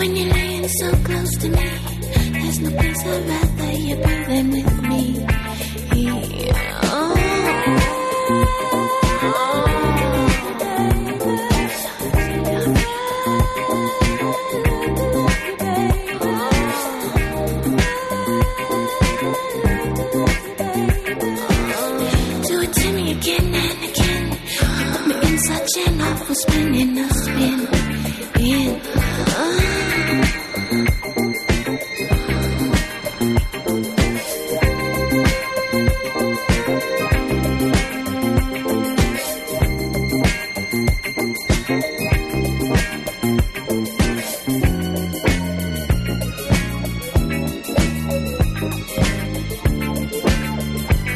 days I'd rather you be than with me. To me again and again. You put me in such an awful spin in a spin. In. Lay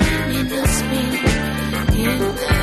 you must me, in